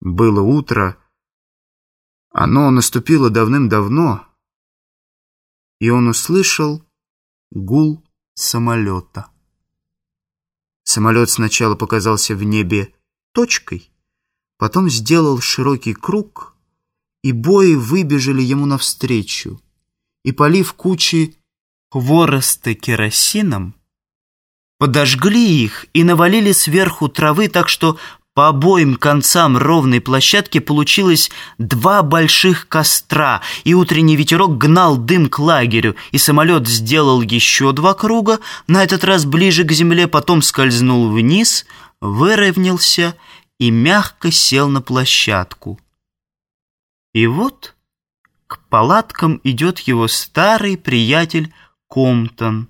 Было утро. Оно наступило давным-давно, и он услышал гул самолета. Самолет сначала показался в небе точкой, потом сделал широкий круг, и бои выбежали ему навстречу, и, полив кучи хвороста керосином, подожгли их и навалили сверху травы, так что по обоим концам ровной площадки получилось два больших костра, и утренний ветерок гнал дым к лагерю, и самолет сделал еще два круга, на этот раз ближе к земле, потом скользнул вниз, выровнялся и мягко сел на площадку. И вот к палаткам идет его старый приятель Комптон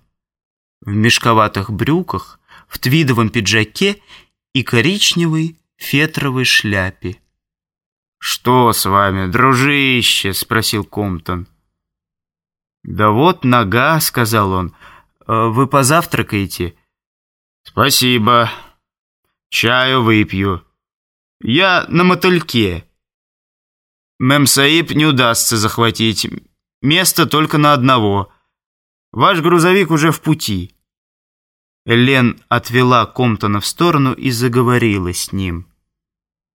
в мешковатых брюках, в твидовом пиджаке и коричневой фетровой шляпе. «Что с вами, дружище?» — спросил Комптон. «Да вот нога», — сказал он. «Э, «Вы позавтракаете?» «Спасибо. Чаю выпью. Я на мотыльке. Мемсаиб не удастся захватить. Место только на одного. Ваш грузовик уже в пути». Элен отвела Комптона в сторону и заговорила с ним.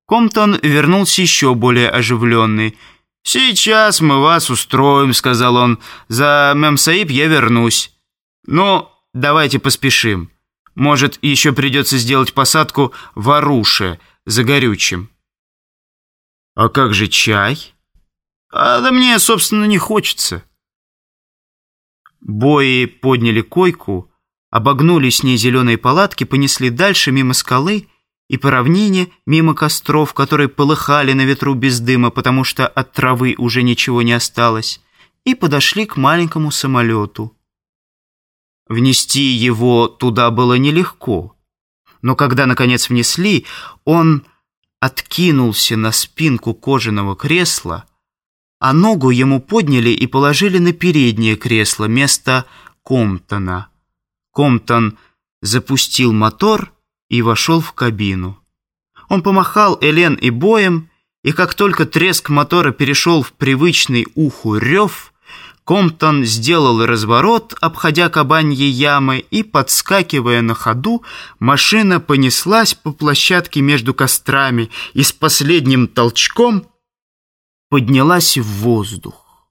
Комптон вернулся еще более оживленный. «Сейчас мы вас устроим», — сказал он. «За Мемсаиб я вернусь. Но давайте поспешим. Может, еще придется сделать посадку в Аруше за горючим». «А как же чай?» «А да мне, собственно, не хочется». Бои подняли койку, обогнули с ней зеленые палатки, понесли дальше мимо скалы и по равнине мимо костров, которые полыхали на ветру без дыма, потому что от травы уже ничего не осталось, и подошли к маленькому самолету. Внести его туда было нелегко, но когда, наконец, внесли, он откинулся на спинку кожаного кресла, а ногу ему подняли и положили на переднее кресло, место Комптона. Комптон запустил мотор и вошел в кабину. Он помахал Элен и Боем, и как только треск мотора перешел в привычный уху рев, Комптон сделал разворот, обходя кабаньи ямы, и, подскакивая на ходу, машина понеслась по площадке между кострами и с последним толчком поднялась в воздух.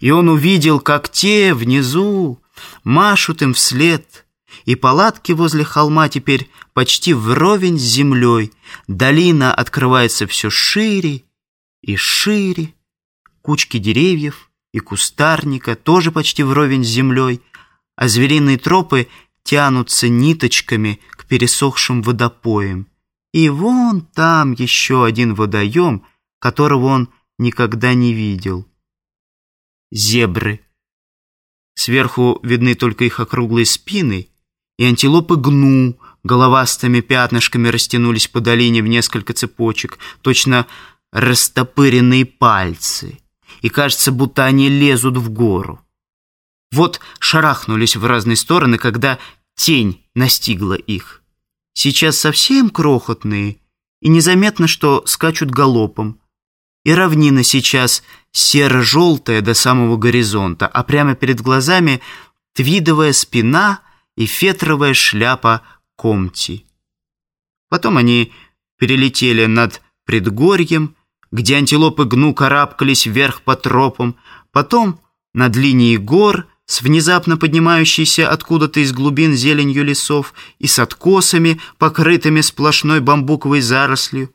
И он увидел, как те внизу машут им вслед, и палатки возле холма теперь почти вровень с землей. Долина открывается все шире и шире. Кучки деревьев и кустарника тоже почти вровень с землей, а звериные тропы тянутся ниточками к пересохшим водопоям. И вон там еще один водоем, которого он никогда не видел. Зебры Сверху видны только их округлые спины, и антилопы гну головастыми пятнышками растянулись по долине в несколько цепочек, точно растопыренные пальцы, и кажется, будто они лезут в гору. Вот шарахнулись в разные стороны, когда тень настигла их. Сейчас совсем крохотные, и незаметно, что скачут галопом. И равнина сейчас серо-желтая до самого горизонта, а прямо перед глазами твидовая спина и фетровая шляпа комти. Потом они перелетели над предгорьем, где антилопы гну карабкались вверх по тропам, потом над линией гор с внезапно поднимающейся откуда-то из глубин зеленью лесов и с откосами, покрытыми сплошной бамбуковой зарослью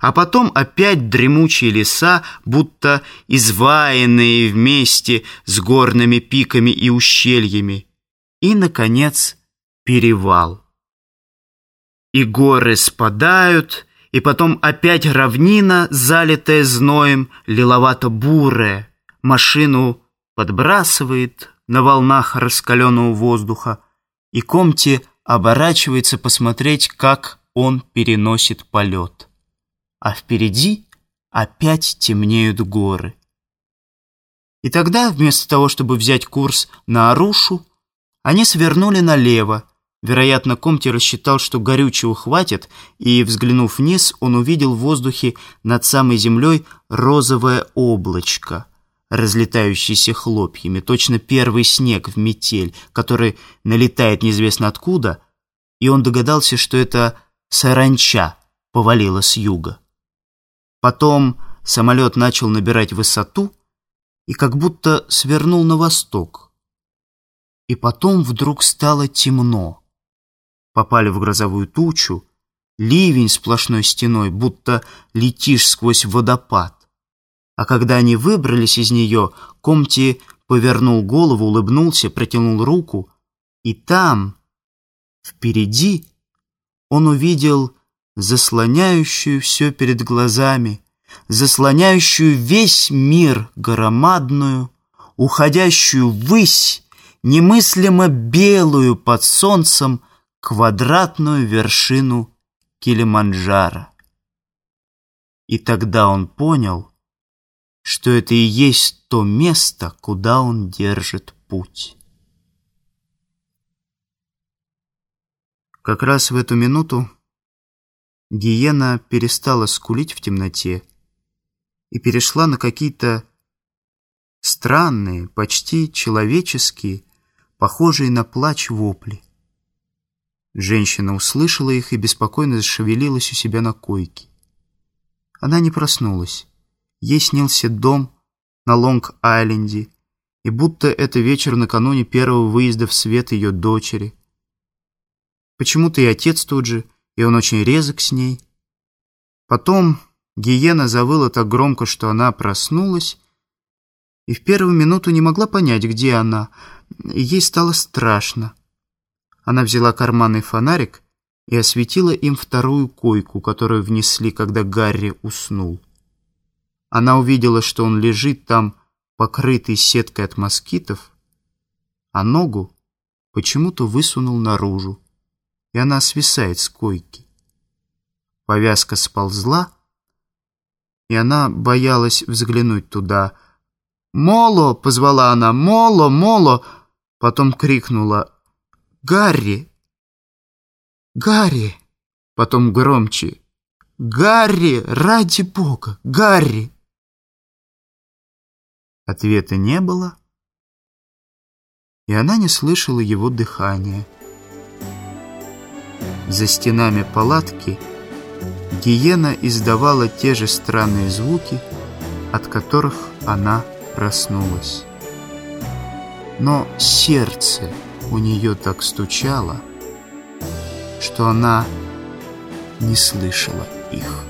а потом опять дремучие леса, будто изваянные вместе с горными пиками и ущельями. И, наконец, перевал. И горы спадают, и потом опять равнина, залитая зноем, лиловато-бурая. Машину подбрасывает на волнах раскаленного воздуха, и Комти оборачивается посмотреть, как он переносит полет а впереди опять темнеют горы. И тогда, вместо того, чтобы взять курс на Арушу, они свернули налево, Вероятно, Комти рассчитал, что горючего хватит, и, взглянув вниз, он увидел в воздухе над самой землей розовое облачко, разлетающееся хлопьями, точно первый снег в метель, который налетает неизвестно откуда, и он догадался, что это саранча повалила с юга. Потом самолет начал набирать высоту и как будто свернул на восток. И потом вдруг стало темно попали в грозовую тучу, ливень сплошной стеной, будто летишь сквозь водопад. А когда они выбрались из нее, Комти повернул голову, улыбнулся, протянул руку, и там, впереди, он увидел заслоняющую все перед глазами, заслоняющую весь мир громадную, уходящую ввысь, немыслимо белую под солнцем, квадратную вершину Килиманджаро. И тогда он понял, что это и есть то место, куда он держит путь. Как раз в эту минуту гиена перестала скулить в темноте и перешла на какие-то странные, почти человеческие, похожие на плач вопли. Женщина услышала их и беспокойно зашевелилась у себя на койке. Она не проснулась. Ей снился дом на Лонг-Айленде, и будто это вечер накануне первого выезда в свет ее дочери. Почему-то и отец тут же, и он очень резок с ней. Потом гиена завыла так громко, что она проснулась, и в первую минуту не могла понять, где она. Ей стало страшно. Она взяла карманный фонарик и осветила им вторую койку, которую внесли, когда Гарри уснул. Она увидела, что он лежит там, покрытый сеткой от москитов, а ногу почему-то высунул наружу, и она свисает с койки. Повязка сползла, и она боялась взглянуть туда. «Моло!» — позвала она. «Моло! Моло!» Потом крикнула Гарри! Гарри!» Потом громче. «Гарри! Ради бога! Гарри!» Ответа не было, и она не слышала его дыхания. За стенами палатки гиена издавала те же странные звуки, от которых она проснулась. Но сердце у нее так стучало, что она не слышала их.